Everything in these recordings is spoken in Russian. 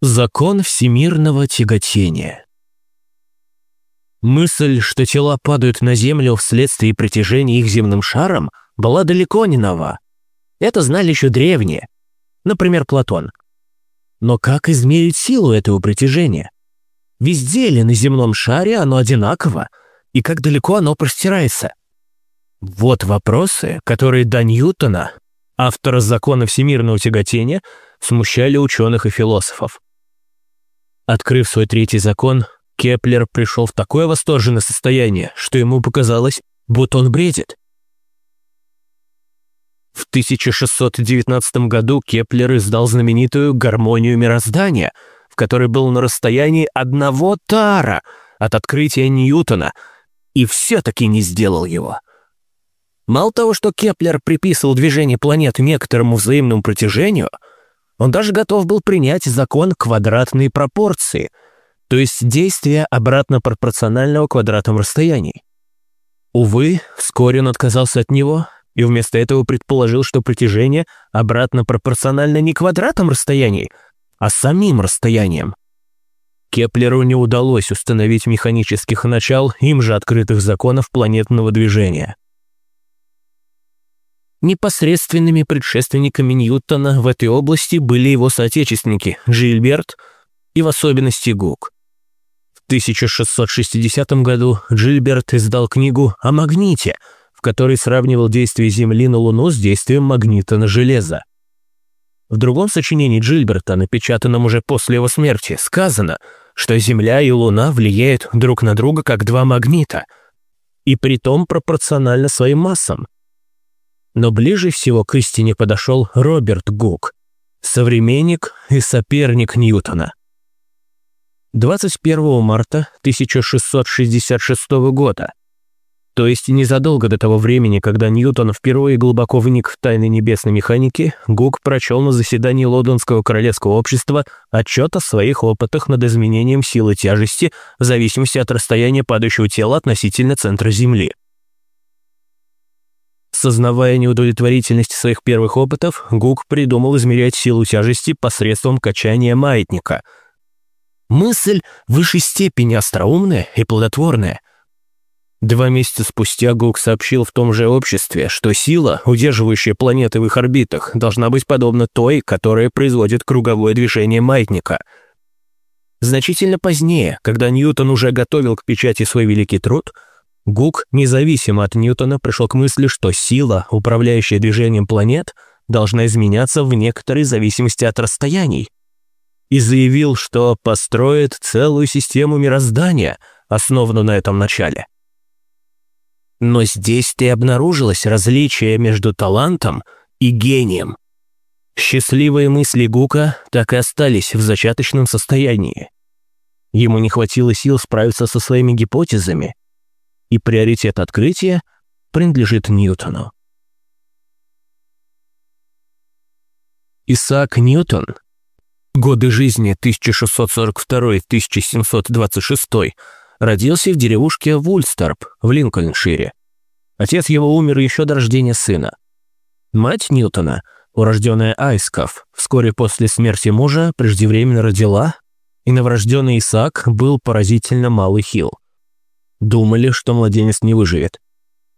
Закон всемирного тяготения. Мысль, что тела падают на Землю вследствие притяжения их земным шаром, была далеко не нова. Это знали еще древние, например, Платон. Но как измерить силу этого притяжения? Везде ли на земном шаре оно одинаково, и как далеко оно простирается? Вот вопросы, которые до Ньютона, автора закона всемирного тяготения, смущали ученых и философов. Открыв свой третий закон, Кеплер пришел в такое восторженное состояние, что ему показалось, будто он бредит. В 1619 году Кеплер издал знаменитую «Гармонию мироздания», в которой был на расстоянии одного тара от открытия Ньютона, и все-таки не сделал его. Мало того, что Кеплер приписывал движение планет некоторому взаимному притяжению – он даже готов был принять закон квадратной пропорции, то есть действия обратно пропорционального квадратам расстояний. Увы, вскоре он отказался от него и вместо этого предположил, что притяжение обратно пропорционально не квадратам расстояний, а самим расстояниям. Кеплеру не удалось установить механических начал им же открытых законов планетного движения. Непосредственными предшественниками Ньютона в этой области были его соотечественники Джильберт и в особенности Гук. В 1660 году Джильберт издал книгу о магните, в которой сравнивал действие Земли на Луну с действием магнита на железо. В другом сочинении Джильберта, напечатанном уже после его смерти, сказано, что Земля и Луна влияют друг на друга как два магнита, и притом пропорционально своим массам – но ближе всего к истине подошел Роберт Гук, современник и соперник Ньютона. 21 марта 1666 года, то есть незадолго до того времени, когда Ньютон впервые глубоко вник в тайны небесной механики, Гук прочел на заседании Лондонского королевского общества отчет о своих опытах над изменением силы тяжести в зависимости от расстояния падающего тела относительно центра Земли. Сознавая неудовлетворительность своих первых опытов, Гук придумал измерять силу тяжести посредством качания маятника. Мысль в высшей степени остроумная и плодотворная. Два месяца спустя Гук сообщил в том же обществе, что сила, удерживающая планеты в их орбитах, должна быть подобна той, которая производит круговое движение маятника. Значительно позднее, когда Ньютон уже готовил к печати свой великий труд – Гук, независимо от Ньютона, пришел к мысли, что сила, управляющая движением планет, должна изменяться в некоторой зависимости от расстояний, и заявил, что построит целую систему мироздания, основанную на этом начале. Но здесь-то и обнаружилось различие между талантом и гением. Счастливые мысли Гука так и остались в зачаточном состоянии. Ему не хватило сил справиться со своими гипотезами, и приоритет открытия принадлежит Ньютону. Исаак Ньютон, годы жизни 1642-1726, родился в деревушке Вульстерп в Линкольншире. Отец его умер еще до рождения сына. Мать Ньютона, урожденная Айсков, вскоре после смерти мужа преждевременно родила, и новорожденный Исаак был поразительно малый хил – Думали, что младенец не выживет.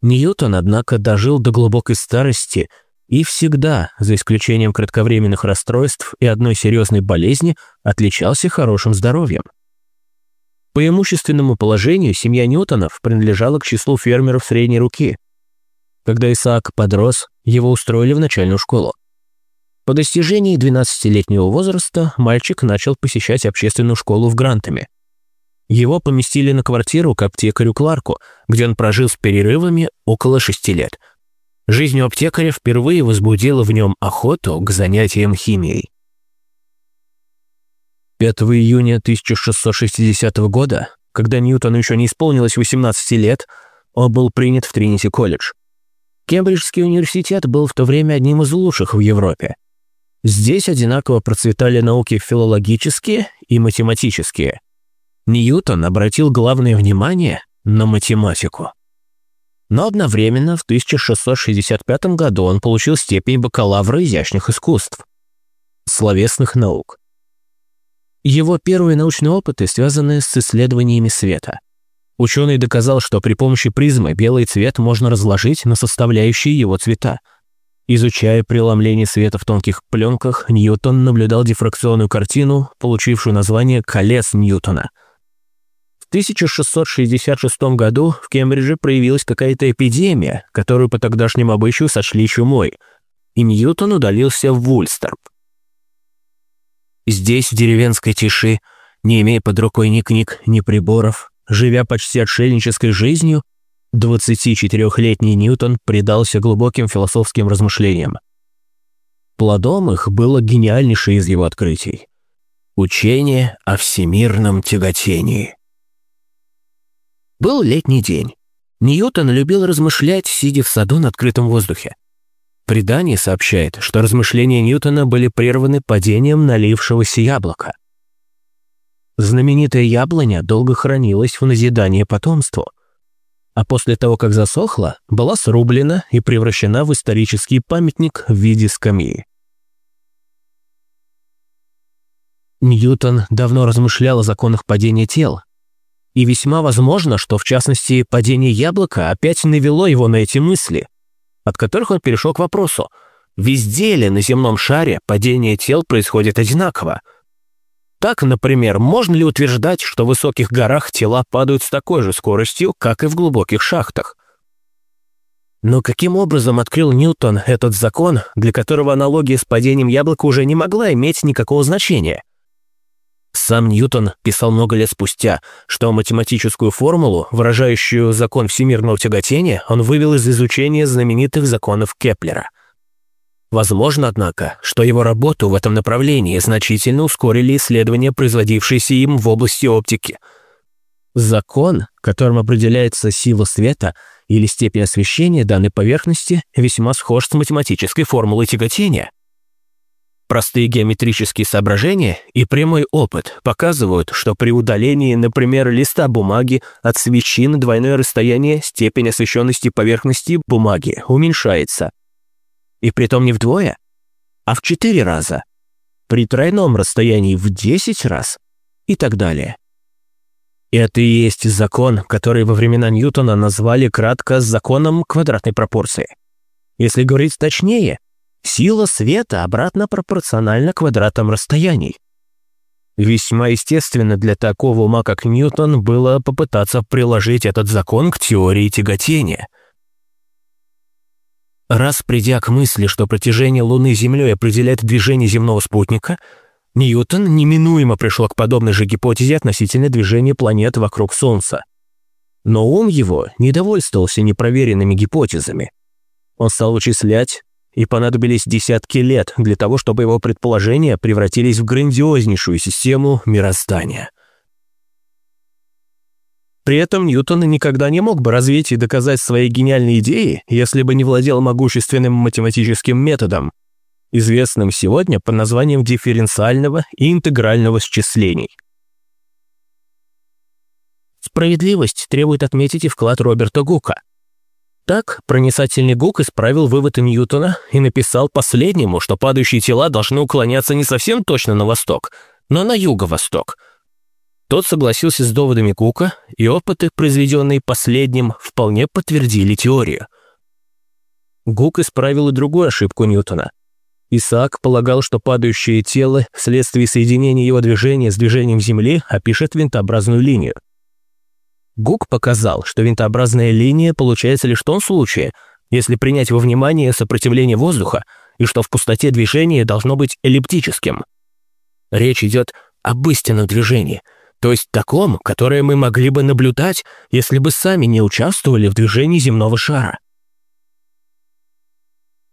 Ньютон, однако, дожил до глубокой старости и всегда, за исключением кратковременных расстройств и одной серьезной болезни, отличался хорошим здоровьем. По имущественному положению семья Ньютонов принадлежала к числу фермеров средней руки. Когда Исаак подрос, его устроили в начальную школу. По достижении 12-летнего возраста мальчик начал посещать общественную школу в Грантами – его поместили на квартиру к аптекарю Кларку, где он прожил с перерывами около шести лет. Жизнь у аптекаря впервые возбудила в нем охоту к занятиям химией. 5 июня 1660 года, когда Ньютону еще не исполнилось 18 лет, он был принят в Тринити-колледж. Кембриджский университет был в то время одним из лучших в Европе. Здесь одинаково процветали науки филологические и математические – Ньютон обратил главное внимание на математику. Но одновременно в 1665 году он получил степень бакалавра изящных искусств, словесных наук. Его первые научные опыты связаны с исследованиями света. Ученый доказал, что при помощи призмы белый цвет можно разложить на составляющие его цвета. Изучая преломление света в тонких пленках, Ньютон наблюдал дифракционную картину, получившую название «колец Ньютона». В 1666 году в Кембридже проявилась какая-то эпидемия, которую по тогдашнему обычаю сочли чумой, и Ньютон удалился в Вульстерп. Здесь, в деревенской тиши, не имея под рукой ни книг, ни приборов, живя почти отшельнической жизнью, 24-летний Ньютон предался глубоким философским размышлениям. Плодом их было гениальнейшее из его открытий – учение о всемирном тяготении. Был летний день. Ньютон любил размышлять, сидя в саду на открытом воздухе. Предание сообщает, что размышления Ньютона были прерваны падением налившегося яблока. Знаменитая яблоня долго хранилась в назидание потомству, а после того, как засохла, была срублена и превращена в исторический памятник в виде скамьи. Ньютон давно размышлял о законах падения тел, и весьма возможно, что в частности падение яблока опять навело его на эти мысли, от которых он перешел к вопросу, везде ли на земном шаре падение тел происходит одинаково. Так, например, можно ли утверждать, что в высоких горах тела падают с такой же скоростью, как и в глубоких шахтах? Но каким образом открыл Ньютон этот закон, для которого аналогия с падением яблока уже не могла иметь никакого значения? Сам Ньютон писал много лет спустя, что математическую формулу, выражающую закон всемирного тяготения, он вывел из изучения знаменитых законов Кеплера. Возможно, однако, что его работу в этом направлении значительно ускорили исследования, производившиеся им в области оптики. Закон, которым определяется сила света или степень освещения данной поверхности, весьма схож с математической формулой тяготения – Простые геометрические соображения и прямой опыт показывают, что при удалении, например, листа бумаги от свечи на двойное расстояние степень освещенности поверхности бумаги уменьшается. И притом не вдвое, а в четыре раза. При тройном расстоянии в 10 раз и так далее. Это и есть закон, который во времена Ньютона назвали кратко законом квадратной пропорции. Если говорить точнее – Сила света обратно пропорциональна квадратам расстояний. Весьма естественно для такого ума, как Ньютон, было попытаться приложить этот закон к теории тяготения. Раз придя к мысли, что протяжение Луны Землей определяет движение земного спутника, Ньютон неминуемо пришел к подобной же гипотезе относительно движения планет вокруг Солнца. Но ум его не довольствовался непроверенными гипотезами. Он стал вычислять, и понадобились десятки лет для того, чтобы его предположения превратились в грандиознейшую систему мироздания. При этом Ньютон никогда не мог бы развить и доказать свои гениальные идеи, если бы не владел могущественным математическим методом, известным сегодня под названием дифференциального и интегрального счислений. Справедливость требует отметить и вклад Роберта Гука – так, проницательный Гук исправил вывод Ньютона и написал последнему, что падающие тела должны уклоняться не совсем точно на восток, но на юго-восток. Тот согласился с доводами Гука, и опыты, произведенные последним, вполне подтвердили теорию. Гук исправил и другую ошибку Ньютона. Исаак полагал, что падающее тело вследствие соединения его движения с движением Земли опишет винтообразную линию. Гук показал, что винтообразная линия получается лишь в том случае, если принять во внимание сопротивление воздуха и что в пустоте движение должно быть эллиптическим. Речь идет об истинном движении, то есть таком, которое мы могли бы наблюдать, если бы сами не участвовали в движении земного шара.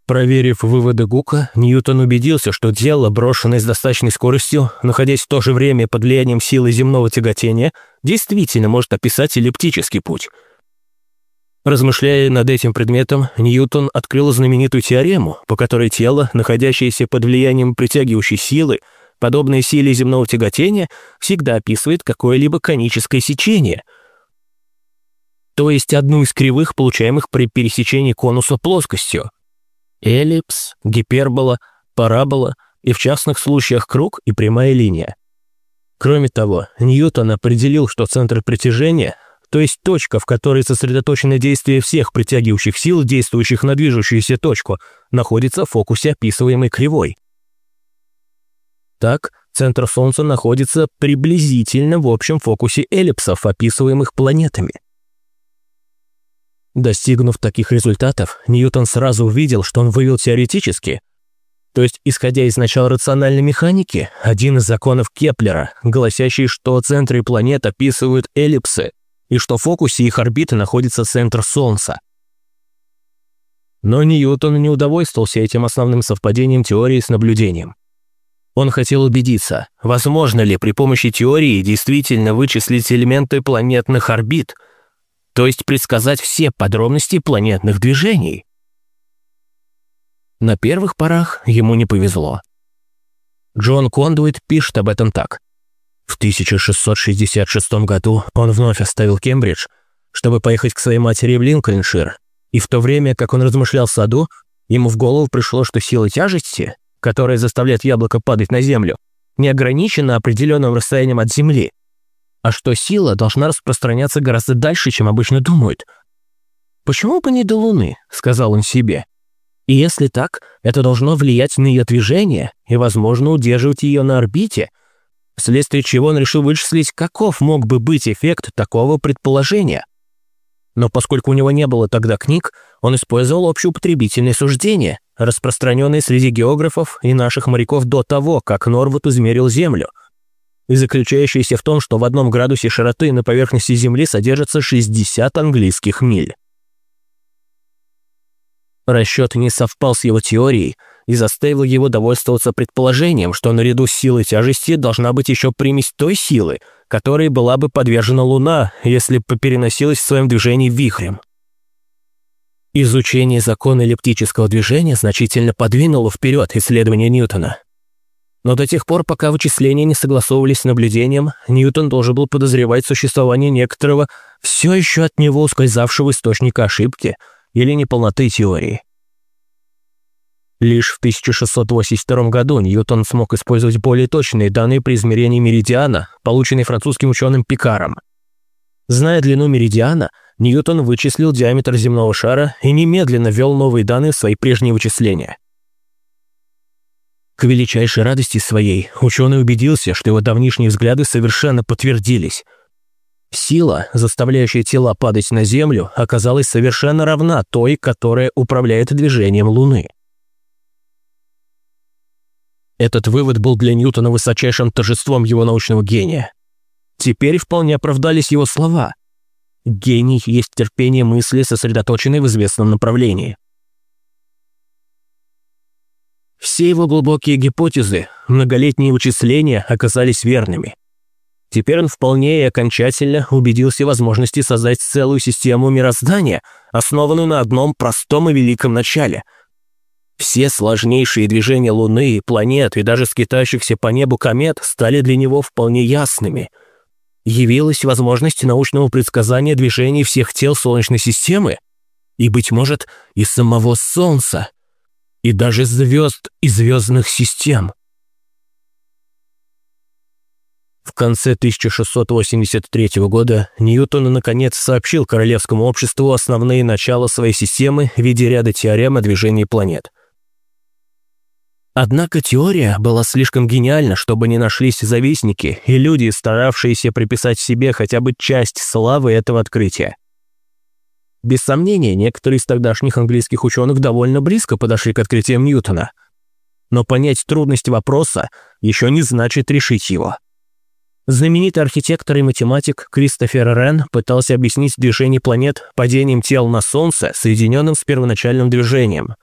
Проверив выводы Гука, Ньютон убедился, что тело, брошенное с достаточной скоростью, находясь в то же время под влиянием силы земного тяготения, действительно может описать эллиптический путь. Размышляя над этим предметом, Ньютон открыл знаменитую теорему, по которой тело, находящееся под влиянием притягивающей силы, подобной силе земного тяготения, всегда описывает какое-либо коническое сечение, то есть одну из кривых, получаемых при пересечении конуса плоскостью, эллипс, гипербола, парабола и в частных случаях круг и прямая линия. Кроме того, Ньютон определил, что центр притяжения, то есть точка, в которой сосредоточено действие всех притягивающих сил, действующих на движущуюся точку, находится в фокусе описываемой кривой. Так, центр Солнца находится приблизительно в общем фокусе эллипсов, описываемых планетами. Достигнув таких результатов, Ньютон сразу увидел, что он вывел теоретически, то есть, исходя из начала рациональной механики, один из законов Кеплера, гласящий, что центры планет описывают эллипсы, и что в фокусе их орбиты находится центр Солнца. Но Ньютон не удовольствовался этим основным совпадением теории с наблюдением. Он хотел убедиться, возможно ли при помощи теории действительно вычислить элементы планетных орбит, то есть предсказать все подробности планетных движений. На первых порах ему не повезло. Джон Кондуит пишет об этом так. В 1666 году он вновь оставил Кембридж, чтобы поехать к своей матери в Линкольншир, и в то время, как он размышлял в саду, ему в голову пришло, что сила тяжести, которая заставляет яблоко падать на землю, не ограничена определенным расстоянием от земли, а что сила должна распространяться гораздо дальше, чем обычно думают. «Почему бы не до Луны?» — сказал он себе. И если так, это должно влиять на ее движение и, возможно, удерживать ее на орбите, вследствие чего он решил вычислить, каков мог бы быть эффект такого предположения. Но поскольку у него не было тогда книг, он использовал общеупотребительные суждения, распространенные среди географов и наших моряков до того, как Норвуд измерил Землю, и заключающиеся в том, что в одном градусе широты на поверхности Земли содержится 60 английских миль. Расчет не совпал с его теорией и заставил его довольствоваться предположением, что наряду с силой тяжести должна быть еще примесь той силы, которой была бы подвержена Луна, если бы переносилась в своем движении вихрем. Изучение закона эллиптического движения значительно подвинуло вперед исследования Ньютона. Но до тех пор, пока вычисления не согласовывались с наблюдением, Ньютон должен был подозревать существование некоторого, все еще от него ускользавшего источника ошибки – или неполноты теории. Лишь в 1682 году Ньютон смог использовать более точные данные при измерении меридиана, полученные французским ученым Пикаром. Зная длину меридиана, Ньютон вычислил диаметр земного шара и немедленно ввел новые данные в свои прежние вычисления. К величайшей радости своей ученый убедился, что его давнишние взгляды совершенно подтвердились – Сила, заставляющая тела падать на Землю, оказалась совершенно равна той, которая управляет движением Луны. Этот вывод был для Ньютона высочайшим торжеством его научного гения. Теперь вполне оправдались его слова. Гений есть терпение мысли, сосредоточенной в известном направлении. Все его глубокие гипотезы, многолетние вычисления оказались верными. Теперь он вполне и окончательно убедился в возможности создать целую систему мироздания, основанную на одном простом и великом начале. Все сложнейшие движения Луны, планет и даже скитающихся по небу комет стали для него вполне ясными. Явилась возможность научного предсказания движений всех тел Солнечной системы и, быть может, и самого Солнца, и даже звезд и звездных систем. В конце 1683 года Ньютон наконец сообщил Королевскому обществу основные начала своей системы в виде ряда теорем о движении планет. Однако теория была слишком гениальна, чтобы не нашлись завистники и люди, старавшиеся приписать себе хотя бы часть славы этого открытия. Без сомнения, некоторые из тогдашних английских ученых довольно близко подошли к открытиям Ньютона. Но понять трудность вопроса еще не значит решить его. Знаменитый архитектор и математик Кристофер Рен пытался объяснить движение планет падением тел на Солнце, соединенным с первоначальным движением.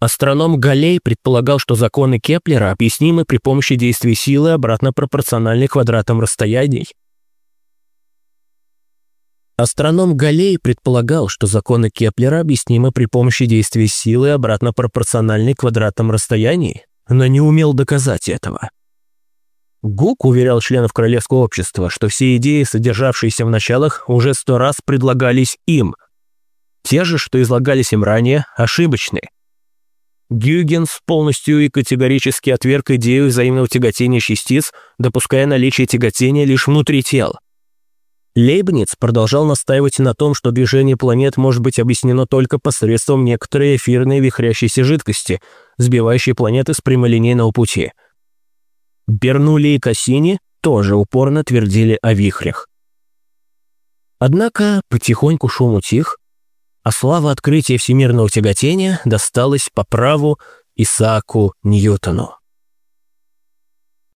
Астроном Галлей предполагал, что законы Кеплера объяснимы при помощи действия силы обратно пропорциональной квадратам расстояний. Астроном Галлей предполагал, что законы Кеплера объяснимы при помощи действия силы обратно пропорциональной квадратам расстояний, но не умел доказать этого. Гук уверял членов Королевского общества, что все идеи, содержавшиеся в началах, уже сто раз предлагались им. Те же, что излагались им ранее, ошибочны. Гюгенс полностью и категорически отверг идею взаимного тяготения частиц, допуская наличие тяготения лишь внутри тел. Лейбниц продолжал настаивать на том, что движение планет может быть объяснено только посредством некоторой эфирной вихрящейся жидкости, сбивающей планеты с прямолинейного пути. Бернули и Кассини тоже упорно твердили о вихрях. Однако потихоньку шум утих, а слава открытия всемирного тяготения досталась по праву Исааку Ньютону.